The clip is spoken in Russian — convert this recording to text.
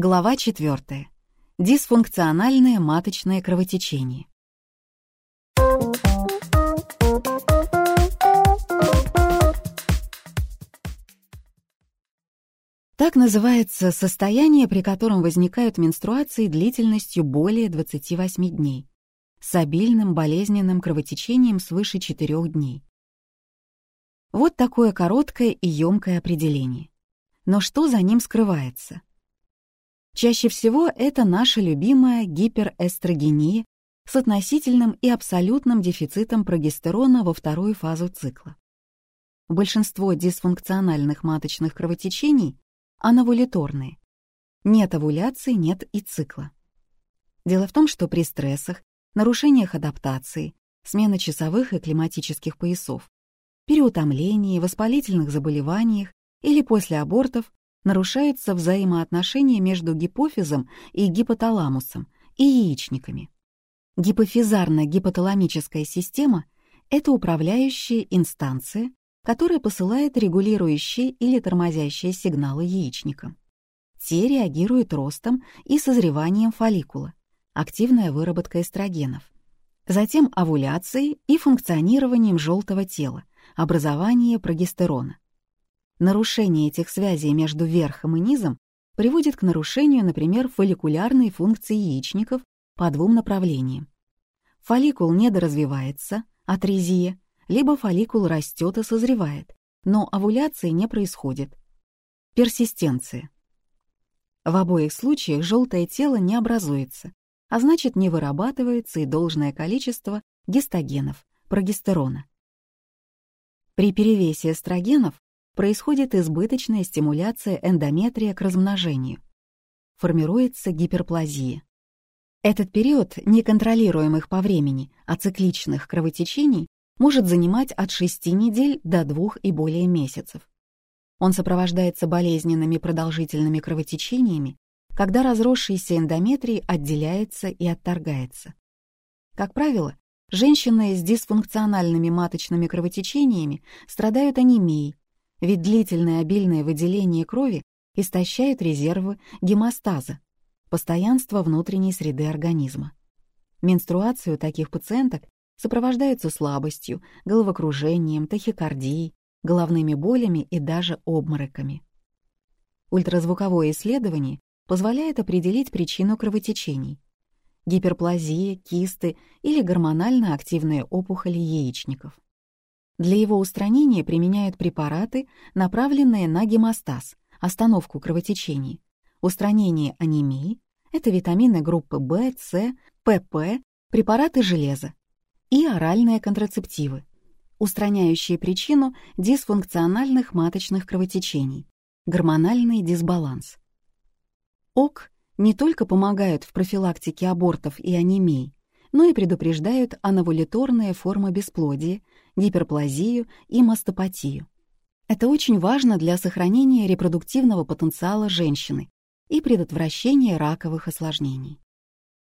Глава 4. Дисфункциональное маточное кровотечение. Так называется состояние, при котором возникают менструации длительностью более 28 дней, с обильным болезненным кровотечением свыше 4 дней. Вот такое короткое и емкое определение. Но что за ним скрывается? Чаще всего это наша любимая гиперэстрогения с относительным и абсолютным дефицитом прогестерона во вторую фазу цикла. Большинство дисфункциональных маточных кровотечений анавулиторные. Нет овуляции, нет и цикла. Дело в том, что при стрессах, нарушениях адаптации, смена часовых и климатических поясов, переутомлении, воспалительных заболеваниях или после абортов нарушаются взаимоотношения между гипофизом и гипоталамусом и яичниками. Гипофизарно-гипоталамическая система — это управляющая инстанция, которая посылает регулирующие или тормозящие сигналы яичникам. Те реагируют ростом и созреванием фолликула, активная выработка эстрогенов, затем овуляцией и функционированием желтого тела, образование прогестерона. Нарушение этих связей между верхом и низом приводит к нарушению, например, фолликулярной функции яичников по двум направлениям. Фолликул недоразвивается, атрезия, либо фолликул растет и созревает, но овуляции не происходит. Персистенция. В обоих случаях желтое тело не образуется, а значит не вырабатывается и должное количество гистогенов, прогестерона. При перевесе эстрогенов происходит избыточная стимуляция эндометрия к размножению. Формируется гиперплазия. Этот период неконтролируемых по времени, а цикличных кровотечений может занимать от 6 недель до 2 и более месяцев. Он сопровождается болезненными продолжительными кровотечениями, когда разросшийся эндометрий отделяется и отторгается. Как правило, женщины с дисфункциональными маточными кровотечениями страдают анемией, ведь длительное обильное выделение крови истощает резервы гемостаза, постоянство внутренней среды организма. Менструации у таких пациенток сопровождаются слабостью, головокружением, тахикардией, головными болями и даже обмороками. Ультразвуковое исследование позволяет определить причину кровотечений — гиперплазия, кисты или гормонально активные опухоли яичников. Для его устранения применяют препараты, направленные на гемостаз, остановку кровотечений, устранение анемии, это витамины группы В, С, ПП, препараты железа и оральные контрацептивы, устраняющие причину дисфункциональных маточных кровотечений, гормональный дисбаланс. ОК не только помогают в профилактике абортов и анемии, но и предупреждают анавулиторные формы бесплодия, гиперплазию и мастопатию. Это очень важно для сохранения репродуктивного потенциала женщины и предотвращения раковых осложнений.